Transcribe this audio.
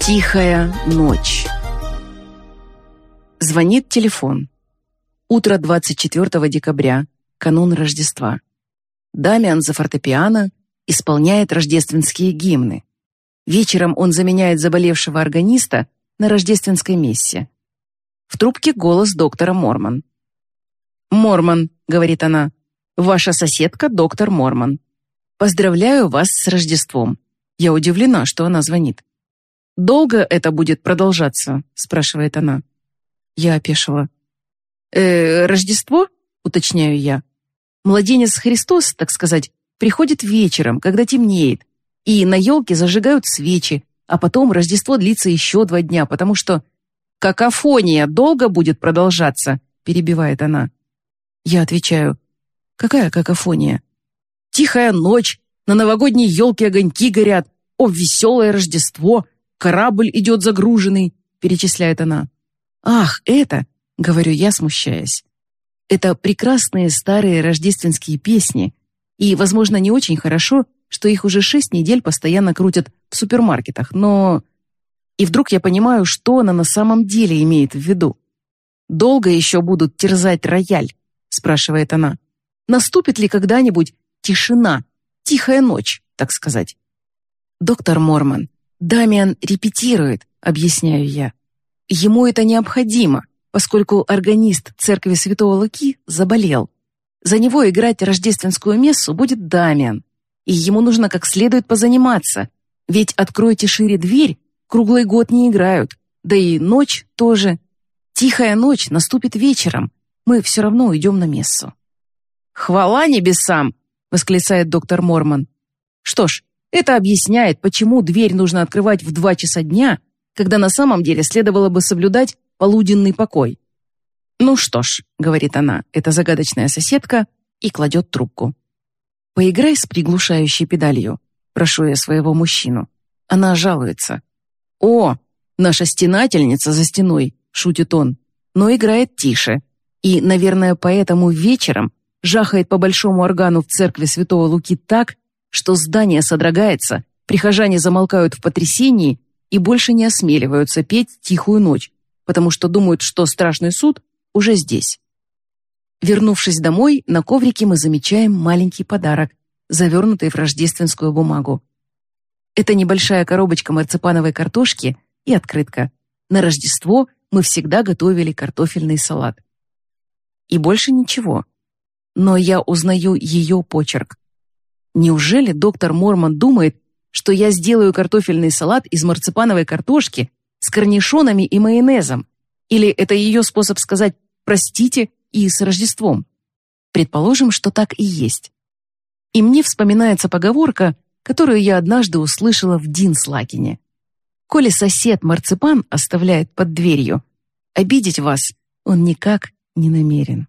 Тихая ночь. Звонит телефон. Утро 24 декабря, канун Рождества. Дамиан за фортепиано исполняет рождественские гимны. Вечером он заменяет заболевшего органиста на рождественской мессе. В трубке голос доктора Мормон. «Мормон», — говорит она, — «ваша соседка доктор Мормон. Поздравляю вас с Рождеством». Я удивлена, что она звонит. «Долго это будет продолжаться?» — спрашивает она. Я опешила. «Э, Рождество?» — уточняю я. «Младенец Христос, так сказать, приходит вечером, когда темнеет, и на елке зажигают свечи, а потом Рождество длится еще два дня, потому что какофония долго будет продолжаться», — перебивает она. Я отвечаю, «Какая какофония?» «Тихая ночь, на новогодней елке огоньки горят, о, веселое Рождество!» Корабль идет загруженный», — перечисляет она. «Ах, это!» — говорю я, смущаясь. «Это прекрасные старые рождественские песни, и, возможно, не очень хорошо, что их уже шесть недель постоянно крутят в супермаркетах, но...» И вдруг я понимаю, что она на самом деле имеет в виду. «Долго еще будут терзать рояль?» — спрашивает она. «Наступит ли когда-нибудь тишина, тихая ночь, так сказать?» «Доктор Морман, Дамиан репетирует, объясняю я. Ему это необходимо, поскольку органист церкви Святого Луки заболел. За него играть рождественскую мессу будет Дамиан, и ему нужно как следует позаниматься, ведь «Откройте шире дверь» круглый год не играют, да и ночь тоже. Тихая ночь наступит вечером, мы все равно уйдем на мессу. «Хвала небесам!» — восклицает доктор Мормон. «Что ж, это объясняет, почему дверь нужно открывать в два часа дня, когда на самом деле следовало бы соблюдать полуденный покой. «Ну что ж», — говорит она, эта загадочная соседка, и кладет трубку. «Поиграй с приглушающей педалью», — прошу я своего мужчину. Она жалуется. «О, наша стенательница за стеной», — шутит он, но играет тише. И, наверное, поэтому вечером жахает по большому органу в церкви Святого Луки так, что здание содрогается, прихожане замолкают в потрясении и больше не осмеливаются петь «Тихую ночь», потому что думают, что страшный суд уже здесь. Вернувшись домой, на коврике мы замечаем маленький подарок, завернутый в рождественскую бумагу. Это небольшая коробочка марципановой картошки и открытка. На Рождество мы всегда готовили картофельный салат. И больше ничего. Но я узнаю ее почерк. Неужели доктор Мормон думает, что я сделаю картофельный салат из марципановой картошки с корнишонами и майонезом? Или это ее способ сказать «простите» и с Рождеством? Предположим, что так и есть. И мне вспоминается поговорка, которую я однажды услышала в Динслакине. «Коли сосед марципан оставляет под дверью, обидеть вас он никак не намерен».